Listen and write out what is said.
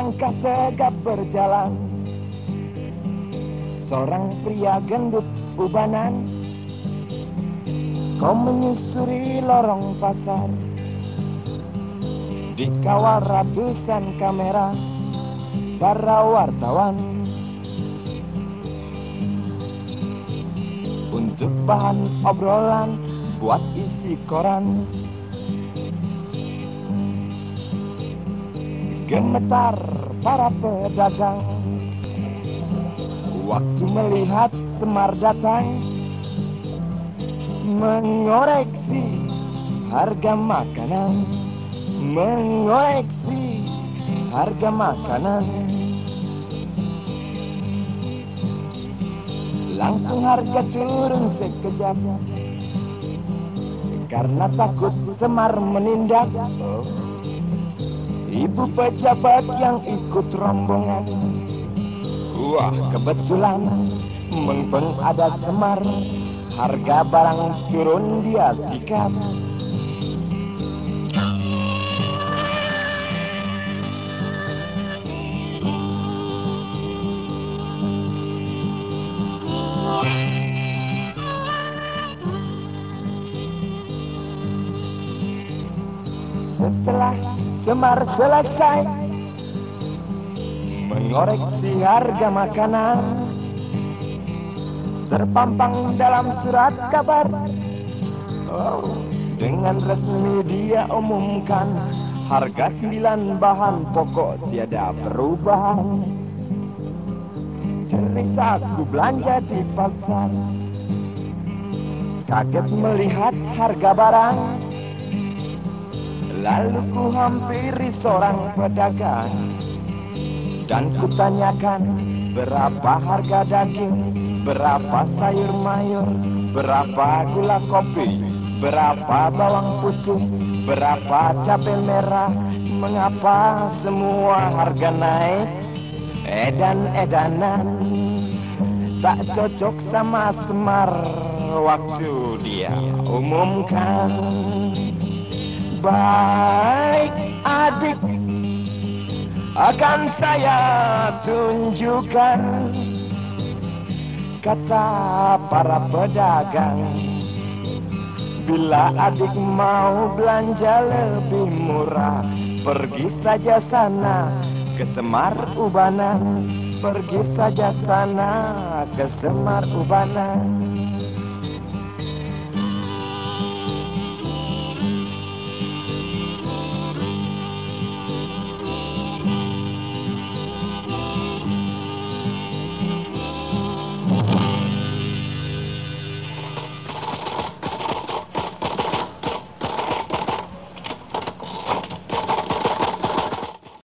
Langkah tegap berjalan. Seorang pria gendut ubanan. Kau menyusuri lorong pasar. Dikawal ratusan kamera. Para wartawan. Untuk bahan obrolan Buat isi koran Gemetar para pedagang. Waktu melihat Semar datang Mengoreksi harga makanan. Mengoreksi harga makanan. Langsung harga turun sekejap. Karena takut Semar menindak Ibu pejabat yang ikut rombongan. Wah kebetulan Mengpeng ada semar Harga barang turun dia sikat Setelah Semar selesai. Mengoreksi harga makanan. Terpampang dalam surat kabar. Oh, Dengan resmi dia umumkan Harga sembilan bahan pokok tiada perubahan. Cerik aku belanja di pasar. Kaget melihat harga barang Lalu ku hampiri seorang pedagang. Dan kutanyakan berapa harga daging? Berapa sayur mayur? Berapa gula kopi? Berapa bawang putih? Berapa cabai merah? Mengapa semua harga naik? Edan-edanan. Tak cocok sama semar Waktu dia umumkan Baik adik. Akan saya tunjukkan Kata para pedagang. Bila adik mau belanja lebih murah Pergi saja sana ke Semar Ubanan Pergi saja sana ke Semar Ubanan